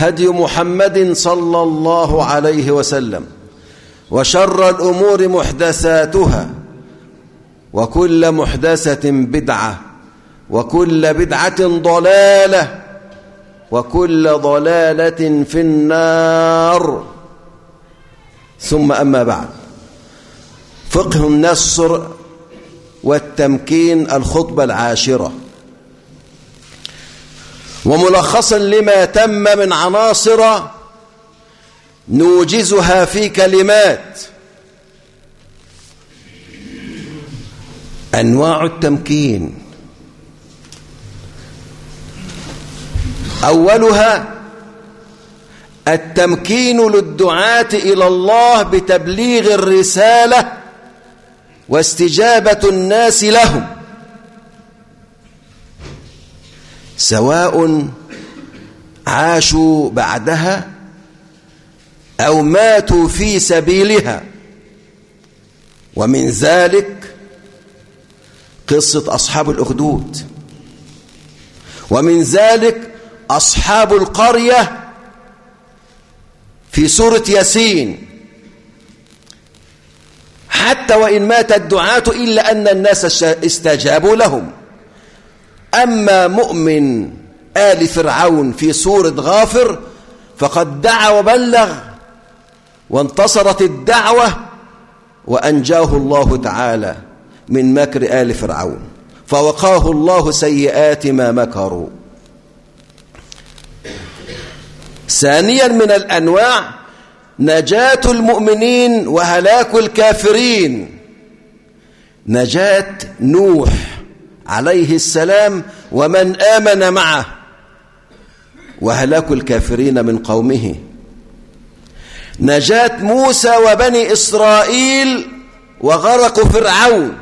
هدي محمد صلى الله عليه وسلم وشر الأمور محدثاتها وكل محدثة بدعة وكل بدعة ضلالة وكل ضلالة في النار. ثم أما بعد فقه النصر والتمكين الخطبة العاشرة. وملخصا لما تم من عناصر نوجزها في كلمات. أنواع التمكين. أولها التمكين للدعاة إلى الله بتبليغ الرسالة واستجابة الناس لهم. سواء عاشوا بعدها أو ماتوا في سبيلها. ومن ذلك قصة أصحاب الأخدود. ومن ذلك أصحاب القرية في سورة ياسين. حتى وإن مات الدعاة إلا أن الناس استجابوا لهم. أما مؤمن آل فرعون في سورة غافر فقد دعا وبلغ وانتصرت الدعوة وأنجاه الله تعالى من مكر آل فرعون فوقاه الله سيئات ما مكروا. ثانيا من الأنواع نجاة المؤمنين وهلاك الكافرين. نجاة نوح عليه السلام ومن آمن معه. وهلاك الكافرين من قومه. نجاة موسى وبني إسرائيل وغرق فرعون.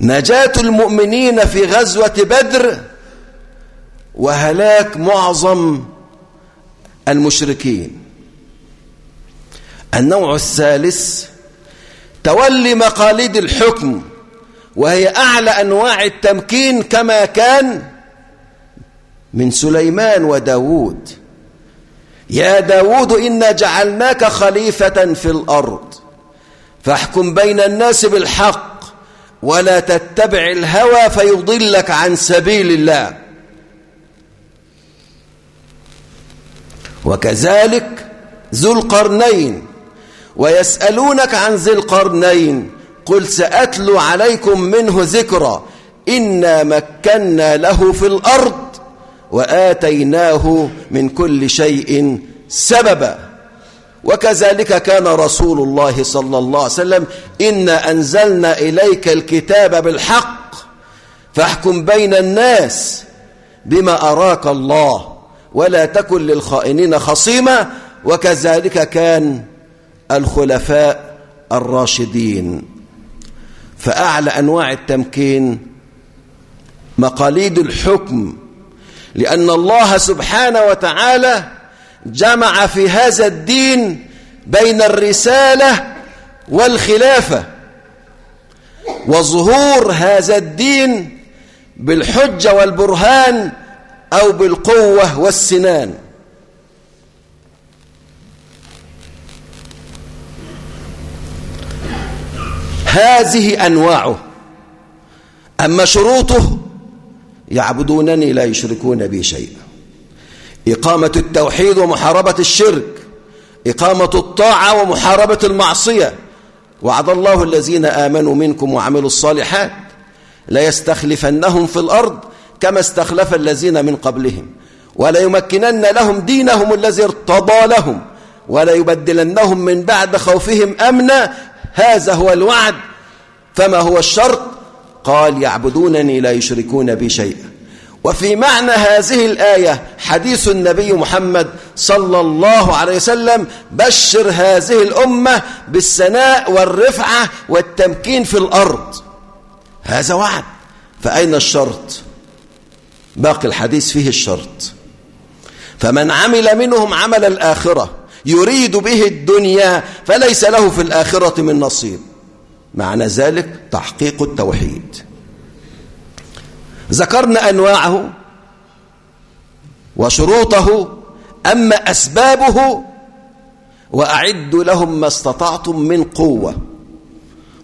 نجاة المؤمنين في غزوة بدر وهلاك معظم المشركين. النوع الثالث تولي مقاليد الحكم. وهي أعلى أنواع التمكين كما كان من سليمان وداود يا داود إنا جعلناك خليفة في الأرض فاحكم بين الناس بالحق ولا تتبع الهوى فيضلك عن سبيل الله. وكذلك ذو القرنين ويسألونك عن ذي القرنين قل سأتلو عليكم منه ذكرى إنا مكنا له في الأرض وآتيناه من كل شيء سببا. وكذلك كان رسول الله صلى الله عليه وسلم إنا أنزلنا إليك الكتاب بالحق فاحكم بين الناس بما أراك الله ولا تكن للخائنين خصيما. وكذلك كان الخلفاء الراشدين. فأعلى أنواع التمكين مقاليد الحكم لأن الله سبحانه وتعالى جمع في هذا الدين بين الرسالة والخلافة وظهور هذا الدين بالحجة والبرهان أو بالقوة والسنان. هذه أنواعه. أما شروطه يعبدونني لا يشركون بي شيئا. إقامة التوحيد ومحاربة الشرك. إقامة الطاعة ومحاربة المعصية. وعد الله الذين آمنوا منكم وعملوا الصالحات لا يستخلفنهم في الأرض كما استخلف الذين من قبلهم. ولا يمكنن لهم دينهم الذي ارتضى لهم. ولا يبدلنهم من بعد خوفهم أمنا هذا هو الوعد. فما هو الشرط؟ قال يعبدونني لا يشركون بي شيئا. وفي معنى هذه الآية حديث النبي محمد صلى الله عليه وسلم بشر هذه الأمة بالسناء والرفعة والتمكين في الأرض. هذا وعد. فأين الشرط؟ باقي الحديث فيه الشرط. فمن عمل منهم عمل الآخرة يريد به الدنيا فليس له في الآخرة من نصيب. معنى ذلك تحقيق التوحيد. ذكرنا أنواعه وشروطه أما أسبابه وأعدوا لهم ما استطعتم من قوة.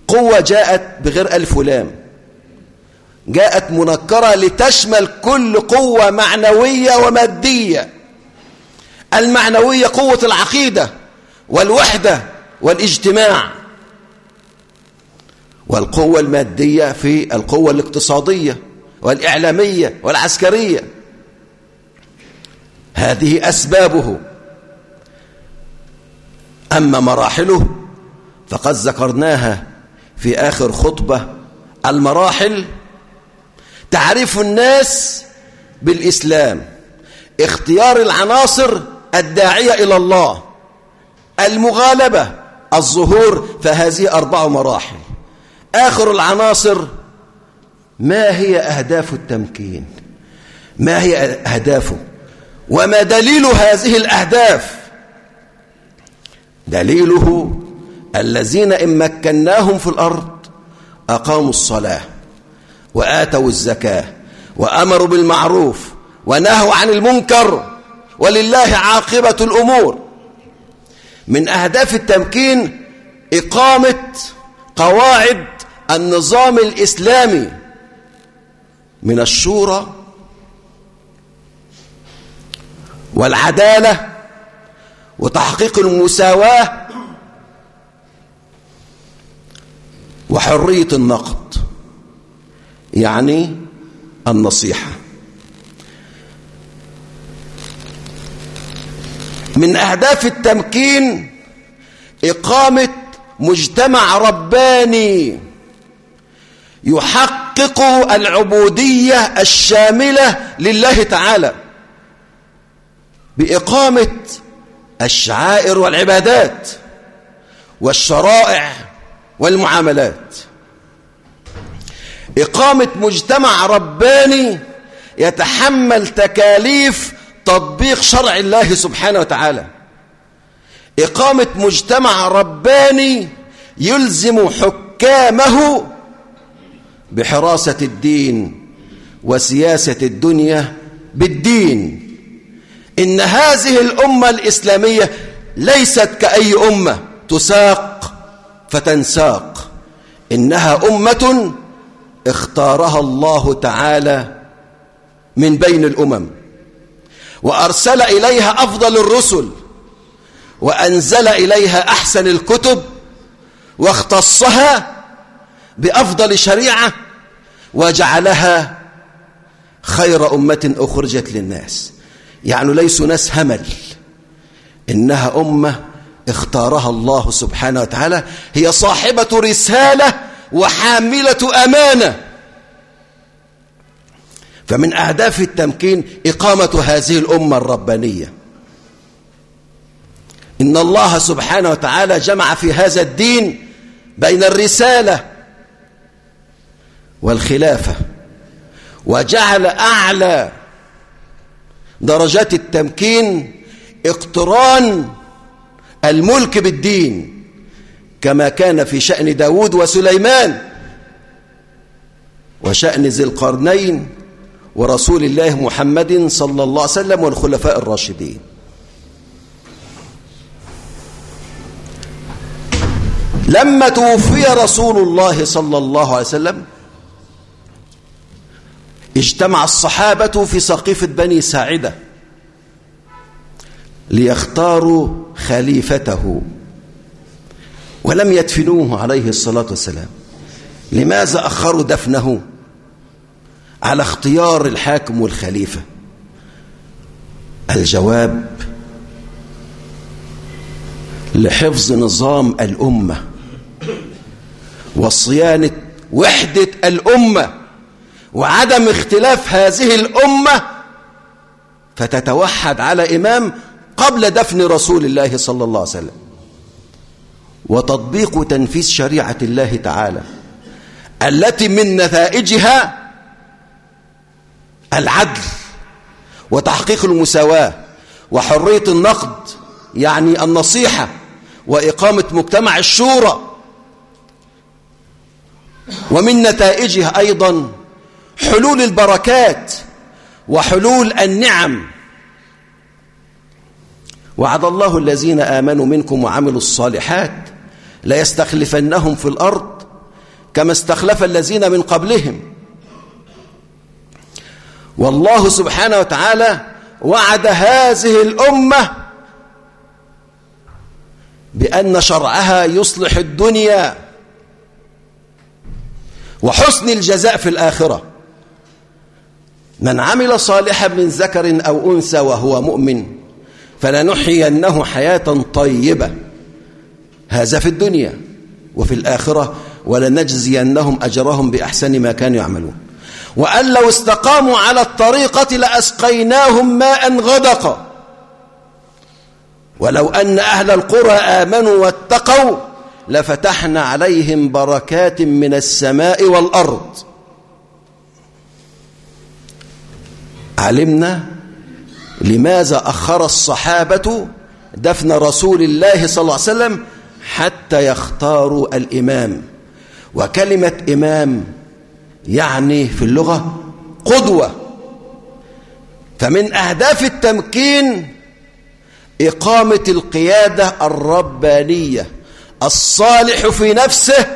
قوة جاءت بغير ألف ولام. جاءت منكرة لتشمل كل قوة معنوية ومادية. المعنوية قوة العقيدة والوحدة والاجتماع والقوة المادية في القوة الاقتصادية والإعلامية والعسكرية. هذه أسبابه. أما مراحله فقد ذكرناها في آخر خطبة. المراحل تعريف الناس بالإسلام اختيار العناصر الداعية إلى الله المغالبة الظهور فهذه أربع مراحل. آخر العناصر ما هي أهداف التمكين؟ ما هي أهدافه؟ وما دليل هذه الأهداف؟ دليله الذين إن مكناهم في الأرض أقاموا الصلاة وآتوا الزكاة وأمروا بالمعروف ونهوا عن المنكر. ولله عاقبة الأمور. من أهداف التمكين إقامة قواعد النظام الإسلامي من الشورى والعدالة وتحقيق المساواة وحرية النقد يعني النصيحة. من أهداف التمكين إقامة مجتمع رباني يحقق العبودية الشاملة لله تعالى بإقامة الشعائر والعبادات والشرائع والمعاملات. إقامة مجتمع رباني يتحمل تكاليف تطبيق شرع الله سبحانه وتعالى. إقامة مجتمع رباني يلزم حكامه بحراسة الدين وسياسة الدنيا بالدين. إن هذه الأمة الإسلامية ليست كأي أمة تساق فتنساق. إنها أمة اختارها الله تعالى من بين الأمم. وأرسل إليها أفضل الرسل وأنزل إليها أحسن الكتب واختصها بأفضل شريعة وجعلها خير أمة أخرجت للناس. يعني ليسوا ناس همل إنها أمة اختارها الله سبحانه وتعالى هي صاحبة رسالة وحاملة أمانة. فمن أهداف التمكين إقامة هذه الأمة الربانية. إن الله سبحانه وتعالى جمع في هذا الدين بين الرسالة والخلافة وجعل أعلى درجات التمكين اقتران الملك بالدين كما كان في شأن داود وسليمان وشأن ذي القرنين ورسول الله محمد صلى الله عليه وسلم والخلفاء الراشدين. لما توفي رسول الله صلى الله عليه وسلم اجتمع الصحابة في سقيفة بني ساعدة ليختاروا خليفته ولم يدفنوه عليه الصلاة والسلام. لماذا أخروا دفنه؟ على اختيار الحاكم والخليفة. الجواب لحفظ نظام الأمة وصيانة وحدة الأمة وعدم اختلاف هذه الأمة فتتوحد على إمام قبل دفن رسول الله صلى الله عليه وسلم. وتطبيق تنفيذ شريعة الله تعالى التي من نتائجها العدل وتحقيق المساواة وحرية النقد يعني النصيحة وإقامة مجتمع الشورى ومن نتائجها أيضا حلول البركات وحلول النعم. وعد الله الذين آمنوا منكم وعملوا الصالحات ليستخلفنهم في الأرض كما استخلف الذين من قبلهم. والله سبحانه وتعالى وعد هذه الأمة بأن شرعها يصلح الدنيا وحسن الجزاء في الآخرة. من عمل صالحا من ذكر أو أنثى وهو مؤمن فلنحيينه حياة طيبة. هذا في الدنيا وفي الآخرة ولنجزينهم أجرهم بأحسن ما كانوا يعملون. وأن لو استقاموا على الطريقة لأسقيناهم ماء غدقا ولو أن أهل القرى آمنوا واتقوا لفتحنا عليهم بركات من السماء والأرض. علمنا لماذا أخر الصحابة دفن رسول الله صلى الله عليه وسلم حتى يختاروا الإمام. وكلمة إمام يعني في اللغة قدوة. فمن أهداف التمكين إقامة القيادة الربانية الصالح في نفسه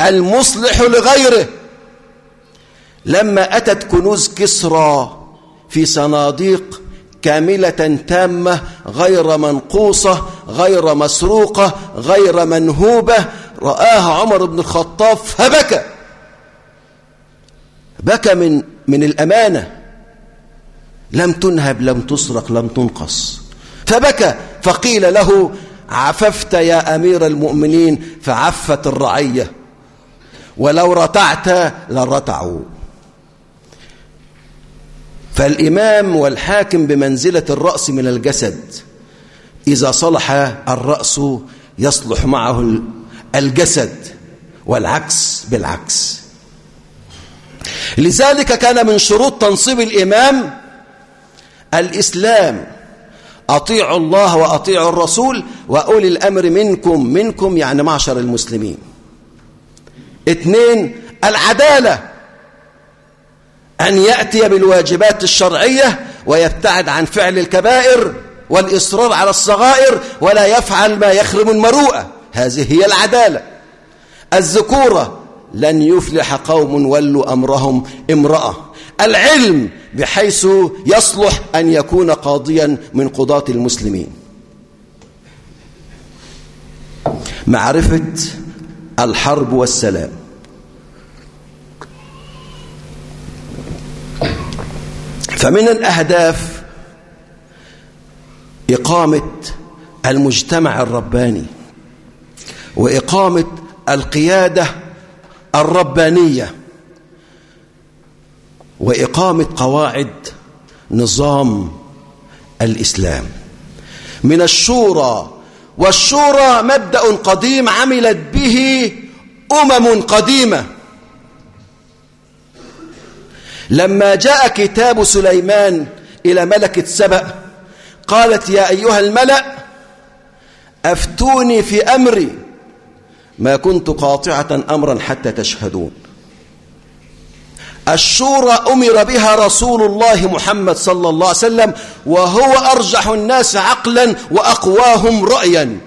المصلح لغيره. لما أتت كنوز كسرى في صناديق كاملة تامة غير منقوصة غير مسروقة غير منهوبة رآها عمر بن الخطاب فبكى بكى من من الأمانة. لم تنهب لم تسرق لم تنقص. فبكى فقيل له عففت يا أمير المؤمنين فعفت الرعية. ولو رتعت لرتعوا. فالإمام والحاكم بمنزلة الرأس من الجسد إذا صلح الرأس يصلح معه الجسد والعكس بالعكس. لذلك كان من شروط تنصيب الإمام الإسلام. أطيعوا الله وأطيعوا الرسول وأولي الأمر منكم منكم يعني معشر المسلمين. اثنين العدالة أن يأتي بالواجبات الشرعية ويبتعد عن فعل الكبائر والإصرار على الصغائر ولا يفعل ما يخرم المروءة. هذه هي العدالة. الذكورة لن يفلح قوم ولوا أمرهم امرأة. العلم بحيث يصلح أن يكون قاضيا من قضاة المسلمين. معرفة الحرب والسلام. فمن الأهداف إقامة المجتمع الرباني وإقامة القيادة الربانية وإقامة قواعد نظام الإسلام. من الشورى والشورى مبدأ قديم عملت به أمم قديمة. لما جاء كتاب سليمان إلى ملكة سبأ قالت يا أيها الملأ أفتوني في أمري ما كنت قاطعة أمرا حتى تشهدون. الشورى أمر بها رسول الله محمد صلى الله عليه وسلم وهو أرجح الناس عقلا وأقواهم رأيا.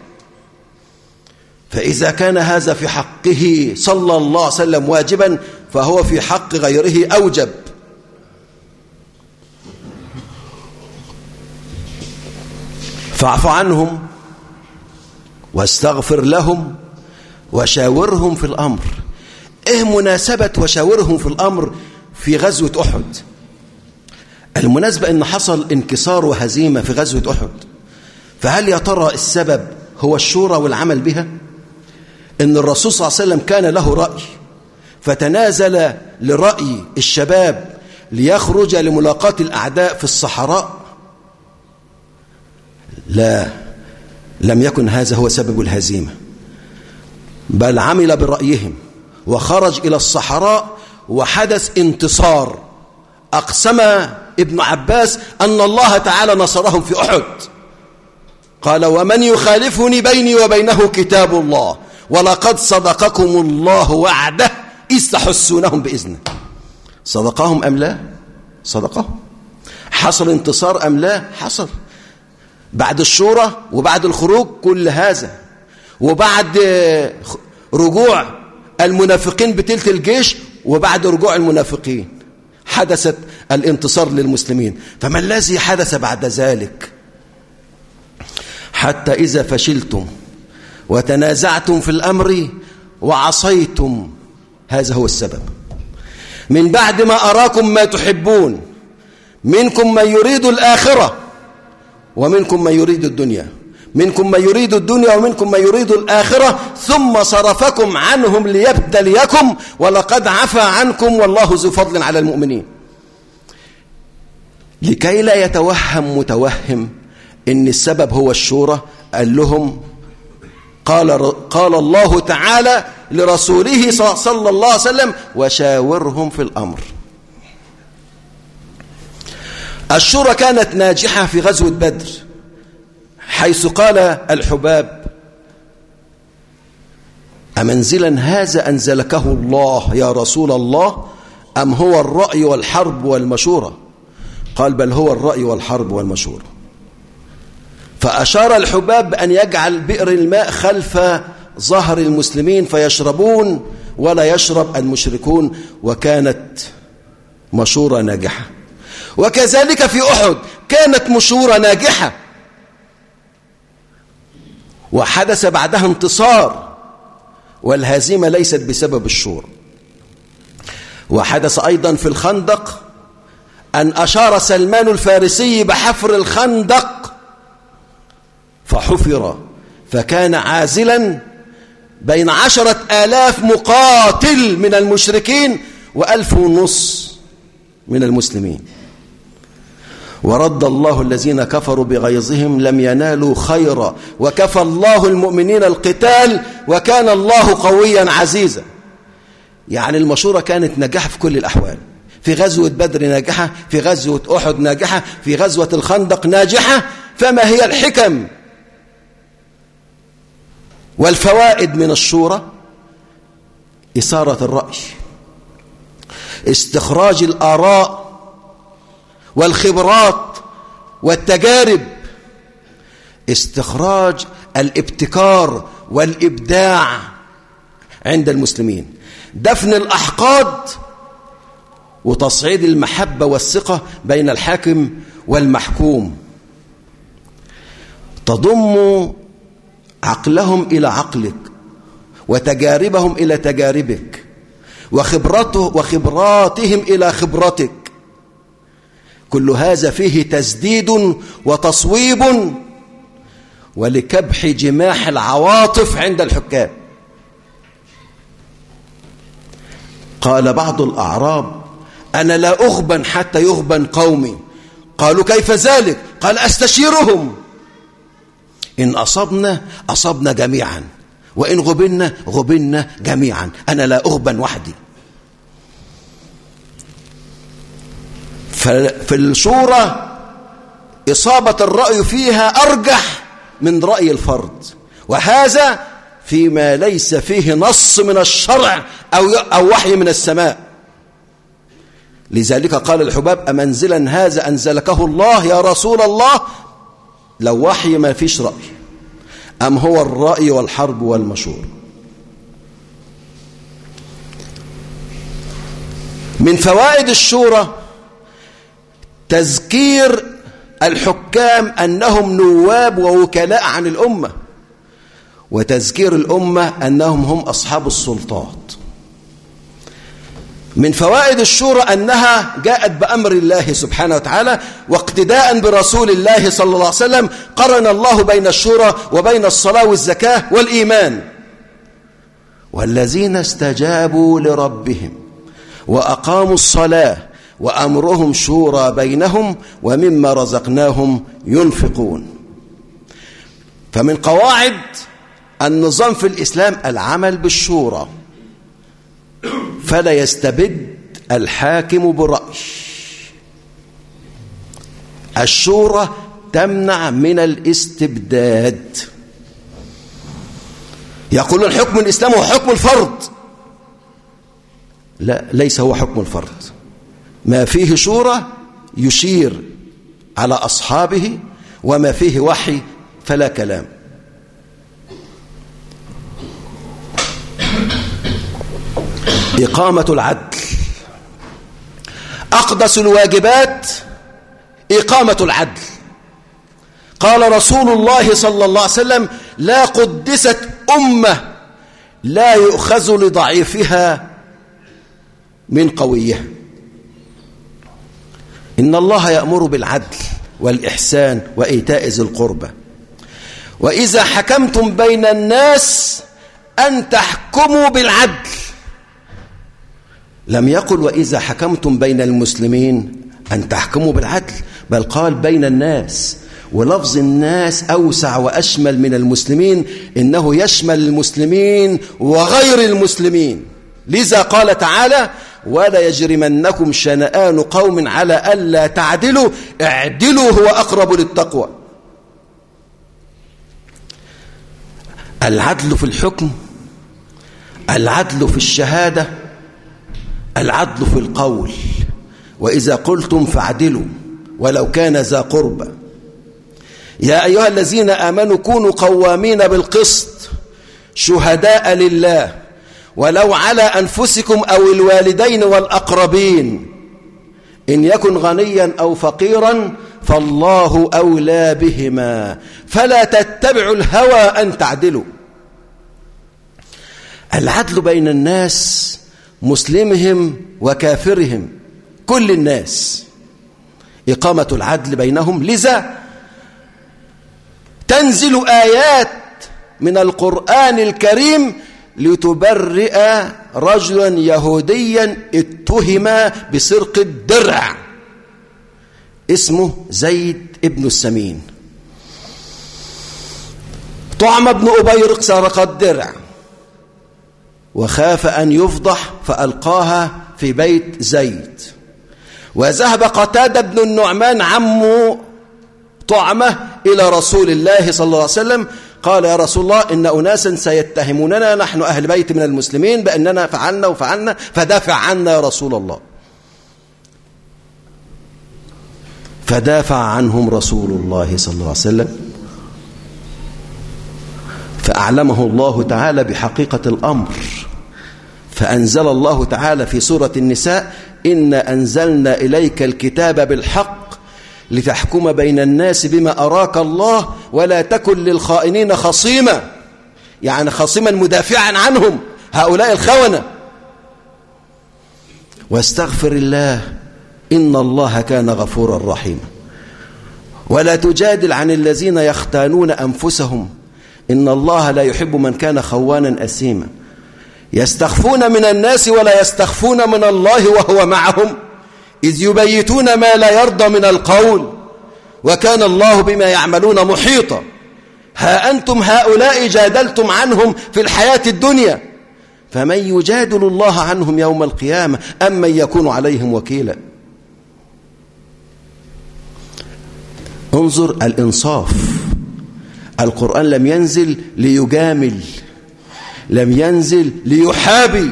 فإذا كان هذا في حقه صلى الله عليه وسلم واجبا فهو في حق غيره أوجب. فاعف عنهم واستغفر لهم وشاورهم في الأمر. إيه مناسبة وشاورهم في الأمر في غزوة أحد؟ المناسبة أن حصل انكسار وهزيمة في غزوة أحد. فهل يا ترى السبب هو الشورى والعمل بها؟ أن الرسول صلى الله عليه وسلم كان له رأي فتنازل لرأي الشباب ليخرج لملاقاة الأعداء في الصحراء. لا لم يكن هذا هو سبب الهزيمة. بل عمل برأيهم وخرج إلى الصحراء وحدث انتصار. أقسم ابن عباس أن الله تعالى نصرهم في أحد. قال ومن يخالفني بيني وبينه كتاب الله ولقد صدقكم الله وعده إذ تحسونهم بإذنه. صدقهم أم لا؟ صدقهم. حصل انتصار أم لا؟ حصل. بعد الشورى وبعد الخروج كل هذا. وبعد رجوع المنافقين بتلت الجيش وبعد رجوع المنافقين حدثت الانتصار للمسلمين. فما الذي حدث بعد ذلك؟ حتى إذا فشلتم وتنازعتم في الأمر وعصيتم هذا هو السبب. من بعد ما أراكم ما تحبون منكم من يريد الآخرة ومنكم من يريد الدنيا. منكم من يريد الدنيا ومنكم من يريد الآخرة ثم صرفكم عنهم ليبتليكم ولقد عفى عنكم والله ذو فضل على المؤمنين. لكي لا يتوهم متوهم إن السبب هو الشورى قال لهم قال, قال الله تعالى لرسوله صلى الله عليه وسلم وشاورهم في الأمر. الشورى كانت ناجحة في غزوة بدر. حيث قال الحباب أمنزلا هذا أنزلكه الله يا رسول الله أم هو الرأي والحرب والمشورة؟ قال بل هو الرأي والحرب والمشورة. فأشار الحباب بأن يجعل بئر الماء خلف ظهر المسلمين فيشربون ولا يشرب المشركون وكانت مشورة ناجحة. وكذلك في أحد كانت مشورة ناجحة. وحدث بعدها انتصار والهزيمة ليست بسبب الشور. وحدث أيضا في الخندق أن أشار سلمان الفارسي بحفر الخندق فحفر فكان عازلا بين عشرة آلاف مقاتل من المشركين وألف ونص من المسلمين. ورد الله الذين كفروا بغيظهم لم ينالوا خيرا. وكفى الله المؤمنين القتال وكان الله قويا عزيزا. يعني المشورة كانت ناجحة في كل الأحوال. في غزوة بدر ناجحة في غزوة أحد ناجحة في غزوة الخندق ناجحة فما هي الحكم؟ والفوائد من الشورى إثارة الرأي. استخراج الآراء والخبرات والتجارب. استخراج الابتكار والإبداع عند المسلمين. دفن الأحقاد وتصعيد المحبة والثقة بين الحاكم والمحكوم. تضم عقلهم إلى عقلك وتجاربهم إلى تجاربك وخبرته وخبراتهم إلى خبرتك. كل هذا فيه تسديد وتصويب ولكبح جماح العواطف عند الحكام. قال بعض الأعراب أنا لا أغبن حتى يغبن قومي. قالوا كيف ذلك؟ قال أستشيرهم. إن أصبنا أصبنا جميعا. وإن غبنا غبنا جميعا. أنا لا أغبن وحدي. في الشورى إصابة الرأي فيها أرجح من رأي الفرد. وهذا فيما ليس فيه نص من الشرع أو, أو وحي من السماء. لذلك قال الحباب أمنزلا هذا أنزلكه الله يا رسول الله؟ لو وحي ما فيش رأي. أم هو الرأي والحرب والمشور؟ من فوائد الشورى تذكير الحكام أنهم نواب ووكلاء عن الأمة وتذكير الأمة أنهم هم أصحاب السلطات. من فوائد الشورى أنها جاءت بأمر الله سبحانه وتعالى واقتداء برسول الله صلى الله عليه وسلم قرن الله بين الشورى وبين الصلاة والزكاة والإيمان. والذين استجابوا لربهم وأقاموا الصلاة وأمرهم شورى بينهم ومما رزقناهم ينفقون. فمن قواعد النظام في الإسلام العمل بالشورى. فلا يستبد الحاكم برأي الشورى تمنع من الاستبداد. يقولون حكم الإسلام هو حكم الفرد. لا ليس هو حكم الفرد. ما فيه شورى يشير على أصحابه وما فيه وحي فلا كلام. إقامة العدل. أقدس الواجبات إقامة العدل. قال رسول الله صلى الله عليه وسلم لا قدست أمة لا يؤخذ لضعيفها من قوية. إن الله يأمر بالعدل والإحسان وإيتاء ذي القربى. وإذا حكمتم بين الناس أن تحكموا بالعدل. لم يقل وإذا حكمتم بين المسلمين أن تحكموا بالعدل بل قال بين الناس. ولفظ الناس أوسع وأشمل من المسلمين إنه يشمل المسلمين وغير المسلمين. لذا قال تعالى ولا يجرمنكم شنآن قوم على ألا تعدلوا. اعدلوا هو أقرب للتقوى. العدل في الحكم العدل في الشهادة العدل في القول. وإذا قلتم فاعدلوا ولو كان ذا قربى يا أيها الذين آمنوا كونوا قوامين بالقسط شهداء لله. ولو على أنفسكم أو الوالدين والأقربين. إن يكن غنيا أو فقيرا فالله أولى بهما. فلا تتبعوا الهوى أن تعدلوا. العدل بين الناس مسلمهم وكافرهم كل الناس. إقامة العدل بينهم لذا؟ تنزل آيات من القرآن الكريم لتبرئ رجلا يهوديا اتهم بسرقة الدرع. اسمه زيد ابن السمين. طعم ابن أبيرق سرق الدرع. وخاف أن يفضح فألقاها في بيت زيد. وذهب قتادة بن النعمان عمه طعمه إلى رسول الله صلى الله عليه وسلم قال يا رسول الله إن أناسا سيتهموننا نحن أهل بيت من المسلمين بأننا فعلنا وفعلنا فدافع عنا يا رسول الله. فدافع عنهم رسول الله صلى الله عليه وسلم. فأعلمه الله تعالى بحقيقة الأمر. فأنزل الله تعالى في سورة النساء إن أنزلنا إليك الكتاب بالحق لتحكم بين الناس بما أراك الله ولا تكن للخائنين خصيما. يعني خصيما مدافعا عنهم هؤلاء الخونة. واستغفر الله إن الله كان غفورا رحيما. ولا تجادل عن الذين يختانون أنفسهم. إن الله لا يحب من كان خوانا أسيما. يستخفون من الناس ولا يستخفون من الله وهو معهم. إذ يبيتون ما لا يرضى من القول وكان الله بما يعملون محيطا. ها أنتم هؤلاء جادلتم عنهم في الحياة الدنيا. فمن يجادل الله عنهم يوم القيامة أم من يكون عليهم وكيلا؟ انظر الإنصاف. القرآن لم ينزل ليجامل لم ينزل ليحابي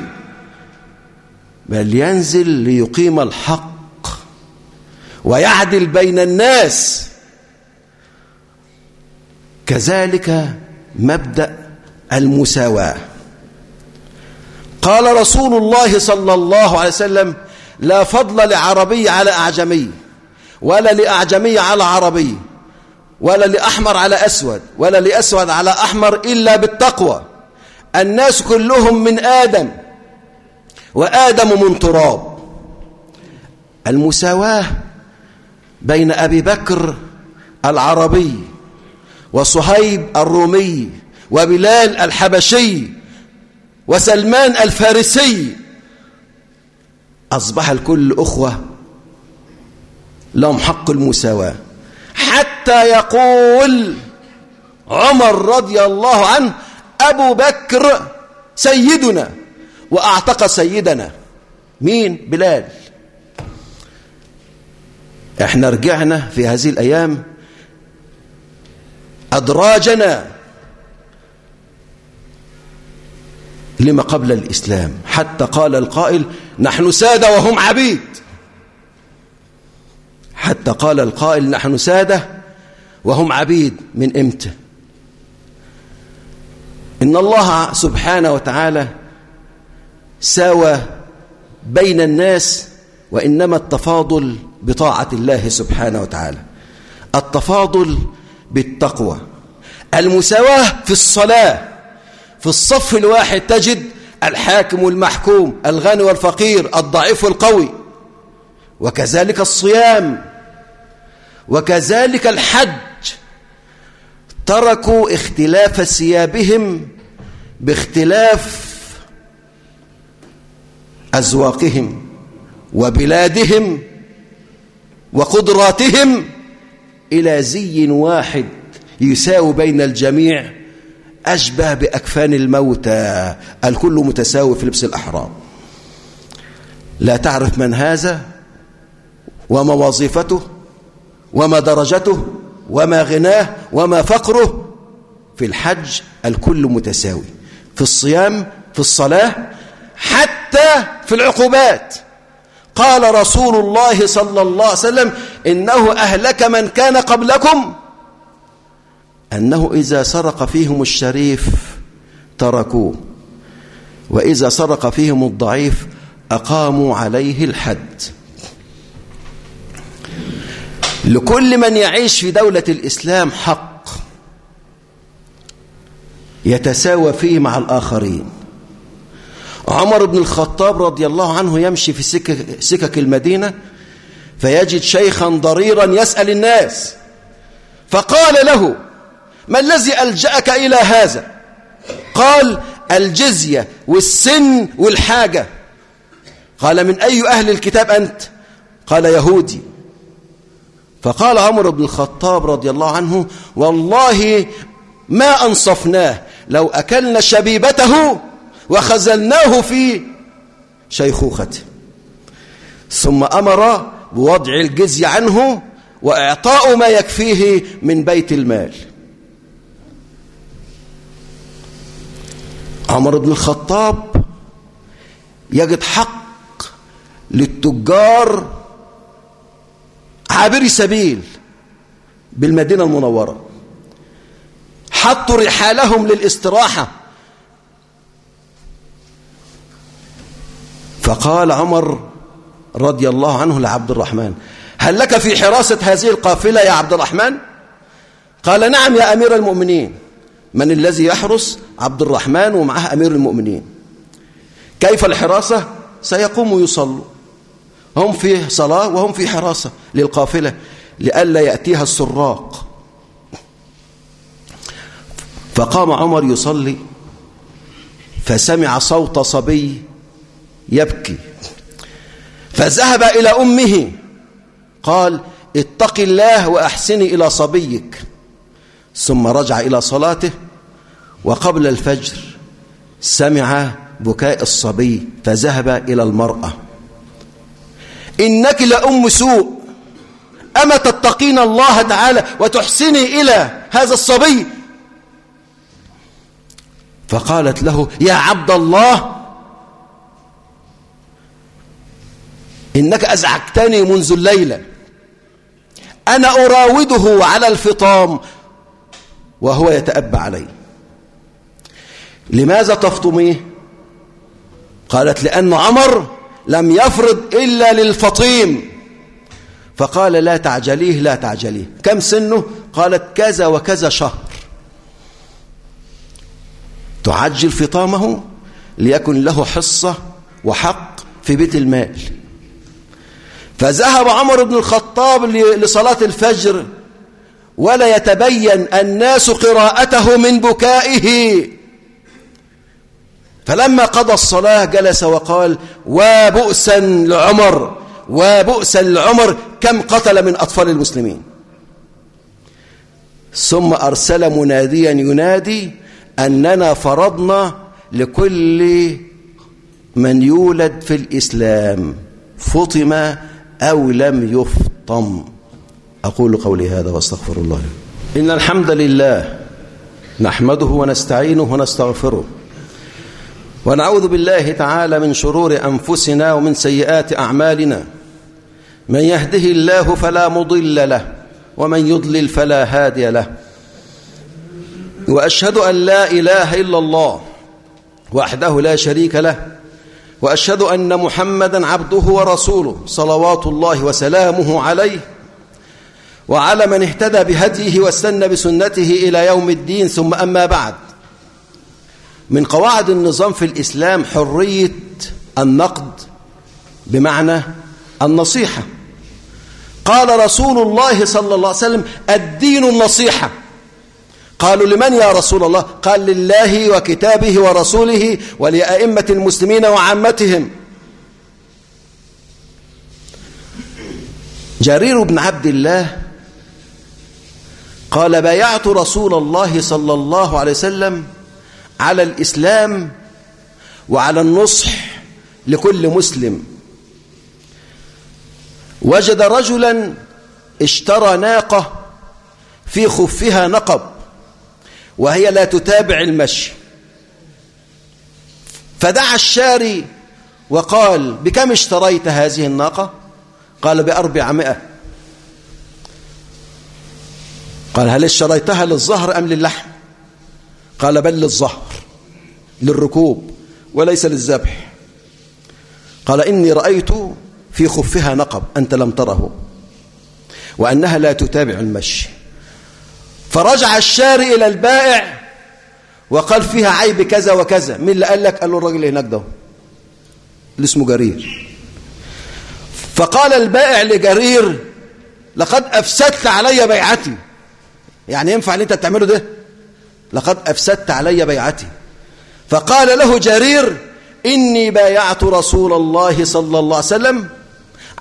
بل ينزل ليقيم الحق. ويعدل بين الناس. كذلك مبدأ المساواة. قال رسول الله صلى الله عليه وسلم لا فضل لعربي على أعجمي ولا لأعجمي على عربي ولا لأحمر على أسود ولا لأسود على أحمر إلا بالتقوى. الناس كلهم من آدم وآدم من تراب. المساواة بين أبي بكر العربي وصهيب الرومي وبلال الحبشي وسلمان الفارسي. أصبح الكل أخوة لهم حق المساواة. حتى يقول عمر رضي الله عنه أبو بكر سيدنا وأعتق سيدنا. مين؟ بلال. إحنا رجعنا في هذه الأيام أدراجنا لما قبل الإسلام. حتى قال القائل نحن سادة وهم عبيد. حتى قال القائل نحن سادة وهم عبيد من إمتى؟ إن الله سبحانه وتعالى ساوى بين الناس وإنما التفاضل بطاعة الله سبحانه وتعالى. التفاضل بالتقوى. المساواة في الصلاة. في الصف الواحد تجد الحاكم والمحكوم الغني والفقير الضعيف والقوي. وكذلك الصيام. وكذلك الحج. تركوا اختلاف ثيابهم باختلاف أزواقهم. وبلادهم وقدراتهم إلى زي واحد يساوي بين الجميع أشبه بأكفان الموتى الكل متساوي في لبس الأحرام لا تعرف من هذا وما وظيفته وما درجته وما غناه وما فقره. في الحج الكل متساوي في الصيام في الصلاة حتى في العقوبات. قال رسول الله صلى الله عليه وسلم إنه أهلك من كان قبلكم. أنه إذا سرق فيهم الشريف تركوه وإذا سرق فيهم الضعيف أقاموا عليه الحد. لكل من يعيش في دولة الإسلام حق يتساوى فيه مع الآخرين. عمر بن الخطاب رضي الله عنه يمشي في سكك, سكك المدينة فيجد شيخا ضريرا يسأل الناس فقال له ما الذي ألجأك إلى هذا؟ قال الجزية والسن والحاجة. قال من أي أهل الكتاب أنت؟ قال يهودي. فقال عمر بن الخطاب رضي الله عنه والله ما أنصفناه لو أكلنا شبيبته وخزلناه في شيخوخته. ثم أمر بوضع الجزية عنه وإعطاء ما يكفيه من بيت المال. عمر بن الخطاب يجد حق للتجار عابري سبيل بالمدينة المنورة. حطوا رحالهم للاستراحة. فقال عمر رضي الله عنه لعبد الرحمن هل لك في حراسة هذه القافلة يا عبد الرحمن؟ قال نعم يا أمير المؤمنين. من الذي يحرس عبد الرحمن ومعه أمير المؤمنين؟ كيف الحراسة؟ سيقوم يصلوا. هم في صلاة وهم في حراسة للقافلة لئلا يأتيها السراق. فقام عمر يصلي فسمع صوت صبي يبكي. فذهب إلى أمه قال اتق الله وأحسني إلى صبيك. ثم رجع إلى صلاته وقبل الفجر سمع بكاء الصبي فذهب إلى المرأة. إنك لأم سوء أما تتقين الله تعالى وتحسني إلى هذا الصبي؟ فقالت له يا عبد الله إنك أزعجتني منذ الليلة. أنا أراوده على الفطام وهو يتأبى علي. لماذا تفطميه قالت لأن عمر لم يفرض إلا للفطيم. فقال لا تعجليه لا تعجليه. كم سنه؟ قالت كذا وكذا شهر. تعجل فطامه ليكن له حصة وحق في بيت المال. فذهب عمر بن الخطاب لصلاة الفجر ولا يتبين الناس قراءته من بكائه. فلما قضى الصلاة جلس وقال وبؤسا لعمر وبؤسا لعمر كم قتل من أطفال المسلمين. ثم أرسل مناديا ينادي أننا فرضنا لكل من يولد في الإسلام. فطم أو لم يفطم. أقول قولي هذا وأستغفر الله. إن الحمد لله نحمده ونستعينه ونستغفره ونعوذ بالله تعالى من شرور أنفسنا ومن سيئات أعمالنا. من يهده الله فلا مضل له ومن يضلل فلا هادي له. وأشهد أن لا إله إلا الله وحده لا شريك له وأشهد أن محمدا عبده ورسوله صلوات الله وسلامه عليه وعلى من اهتدى بهديه واستنى بسنته إلى يوم الدين ثم أما بعد. من قواعد النظام في الإسلام حرية النقد بمعنى النصيحة. قال رسول الله صلى الله عليه وسلم الدين النصيحة. قالوا لمن يا رسول الله؟ قال لله وكتابه ورسوله ولأئمة المسلمين وعامتهم. جرير بن عبد الله قال بايعت رسول الله صلى الله عليه وسلم على الإسلام وعلى النصح لكل مسلم. وجد رجلا اشترى ناقة في خفها نقب. وهي لا تتابع المشي. فدعا الشاري وقال بكم اشتريت هذه الناقة؟ قال بأربعمائة. قال هل اشتريتها للظهر أم للحم؟ قال بل للظهر للركوب وليس للذبح. قال إني رأيت في خفها نقب أنت لم تره وأنها لا تتابع المشي. فرجع الشاري إلى البائع وقال فيها عيب كذا وكذا. مين اللي قال لك؟ قال له الراجل هناك ده اللي اسمه جرير. فقال البائع لجرير لقد أفسدت علي بيعتي. يعني ينفع اللي انت تعمله ده؟ لقد أفسدت علي بيعتي. فقال له جرير إني بايعت رسول الله صلى الله عليه وسلم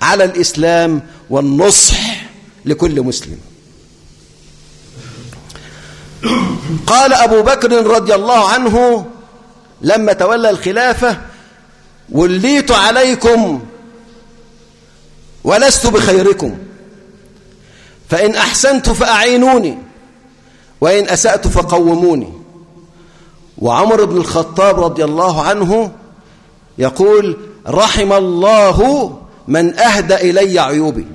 على الإسلام والنصح لكل مسلم. قال أبو بكر رضي الله عنه لما تولى الخلافة وليت عليكم ولست بخيركم. فإن أحسنت فأعينوني وإن أسأت فقوموني. وعمر بن الخطاب رضي الله عنه يقول رحم الله من أهدى إلي عيوبي.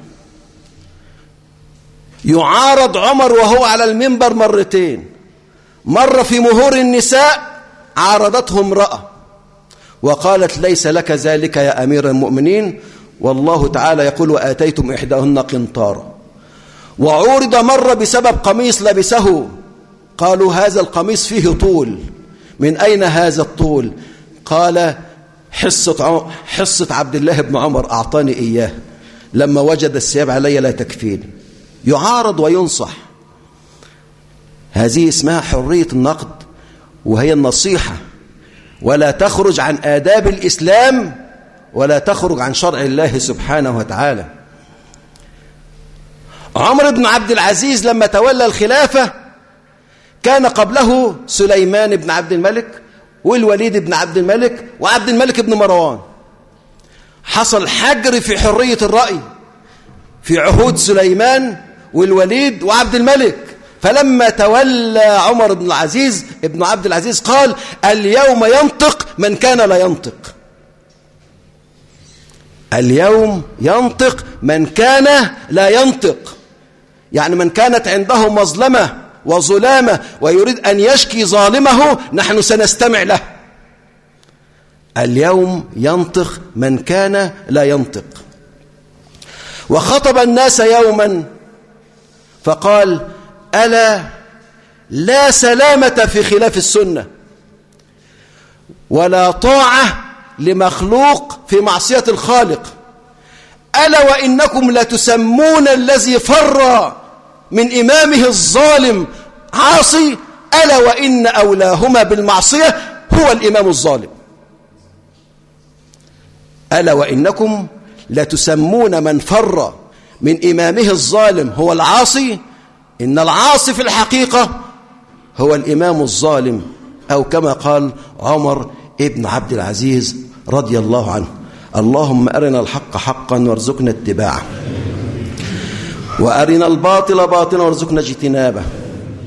يعارض عمر وهو على المنبر مرتين. مرة في مهور النساء عارضته امرأة وقالت ليس لك ذلك يا أمير المؤمنين. والله تعالى يقول وآتيتم إحداهن قنطارا. وعورض مرة بسبب قميص لبسه. قالوا هذا القميص فيه طول. من أين هذا الطول؟ قال حصة, حصة عبد الله بن عمر أعطاني إياه. لما وجد الثياب علي لا تكفيني. يعارض وينصح. هذه اسمها حرية النقد وهي النصيحة. ولا تخرج عن آداب الإسلام ولا تخرج عن شرع الله سبحانه وتعالى. عمر بن عبد العزيز لما تولى الخلافة كان قبله سليمان بن عبد الملك والوليد بن عبد الملك وعبد الملك بن مروان. حصل حجر في حرية الرأي في عهود سليمان والوليد وعبد الملك. فلما تولى عمر بن العزيز ابن عبد العزيز قال اليوم ينطق من كان لا ينطق. اليوم ينطق من كان لا ينطق. يعني من كانت عنده مظلمة وظلامة ويريد أن يشكي ظالمه نحن سنستمع له. اليوم ينطق من كان لا ينطق. وخطب الناس يوما فقال ألا لا سلامة في خلاف السنة ولا طاعة لمخلوق في معصية الخالق. ألا وإنكم لتسمون الذي فر من إمامه الظالم عاصي ألا وإن أولاهما بالمعصية هو الإمام الظالم. ألا وإنكم لتسمون من فر من إمامه الظالم هو العاصي. إن العاصي في الحقيقة هو الإمام الظالم. أو كما قال عمر ابن عبد العزيز رضي الله عنه اللهم أرنا الحق حقا وارزقنا اتباعه. وأرنا الباطل باطلا وارزقنا اجتنابه.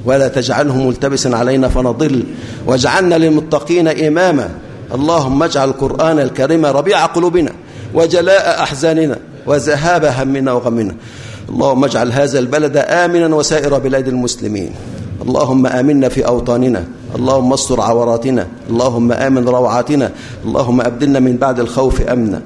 ولا تجعله ملتبسا علينا فنضل واجعلنا للمتقين إماما. اللهم اجعل القرآن الكريم ربيع قلوبنا وجلاء أحزاننا. وذهاب همنا وغمنا. اللهم اجعل هذا البلد آمنا وسائر بلاد المسلمين. اللهم آمنا في أوطاننا. اللهم استر عوراتنا. اللهم آمن روعاتنا. اللهم أبدلنا من بعد الخوف أمنا.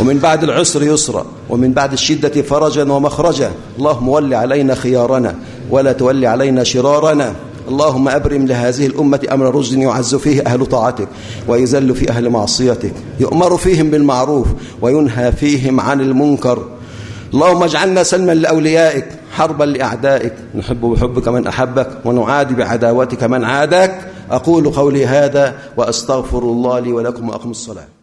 ومن بعد العسر يسرا. ومن بعد الشدة فرجا ومخرجا. اللهم ول علينا خيارنا. ولا تولي علينا شرارنا. اللهم أبرم لهذه الأمة أمر رشد يعز فيه أهل طاعتك ويذل في أهل معصيتك يؤمر فيهم بالمعروف وينهى فيهم عن المنكر. اللهم اجعلنا سلما لأوليائك حربا لأعدائك. نحب بحبك من أحبك ونعادي بعداوتك من عاداك. أقول قولي هذا وأستغفر الله لي ولكم وأقم الصلاة.